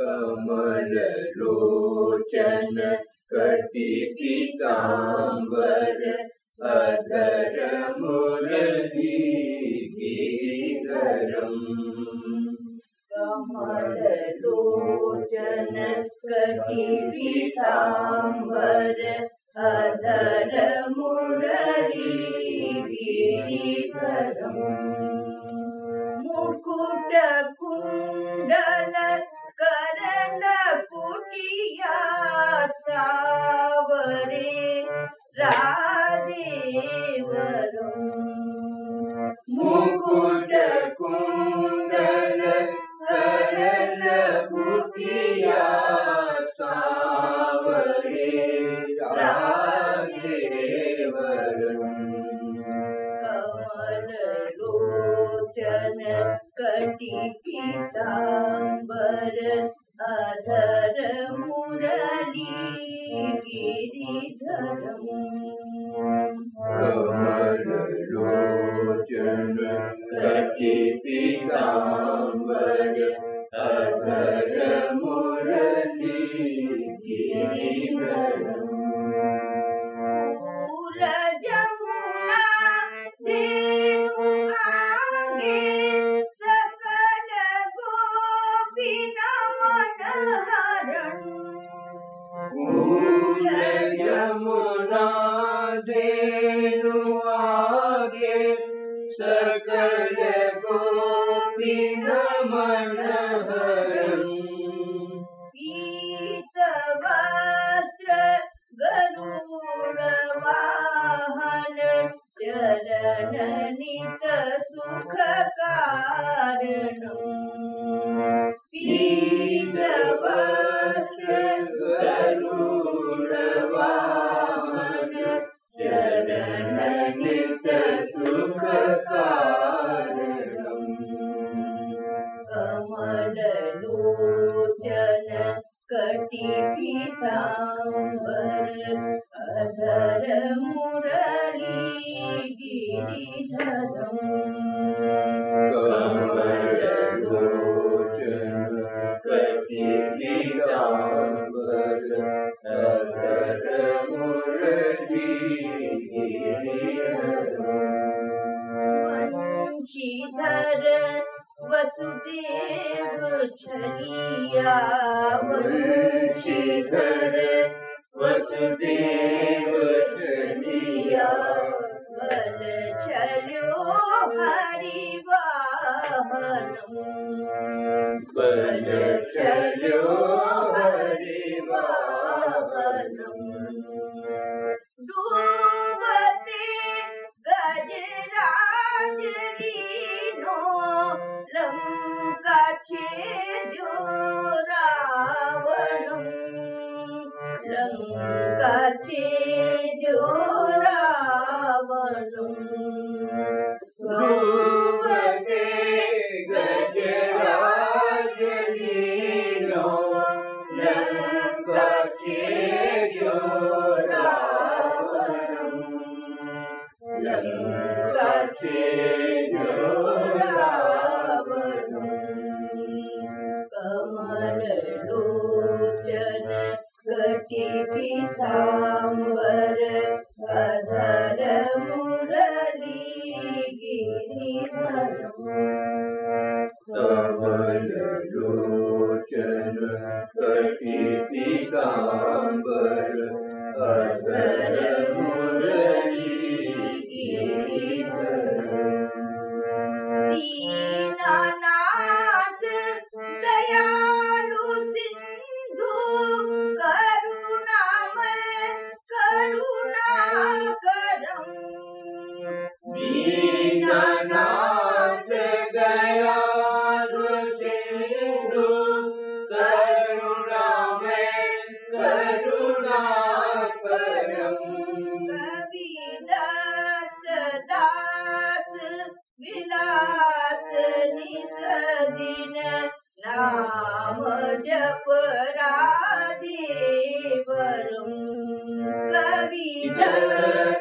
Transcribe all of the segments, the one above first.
कमल लोचन कति अधर मि के धरम् कमल लोचन कति पिताम्बर अधर मुरलि Thank you. गीतवस्त्र गलु गन चलनि त सुखकारणु Lord. वासुदेव छलिया वंशीधर वसुदेव छलिया चलो हरि वाहनम কাছে জোরাবলুম গৌরবে গজরাজনী কাছে জোরাবলুম কাছে জোরাবলুম पीताम्बर अधर मुरली गिरिवरम लोचन कटि पीता thunder.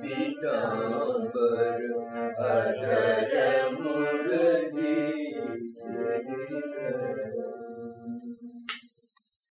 Vitambar Bhajaya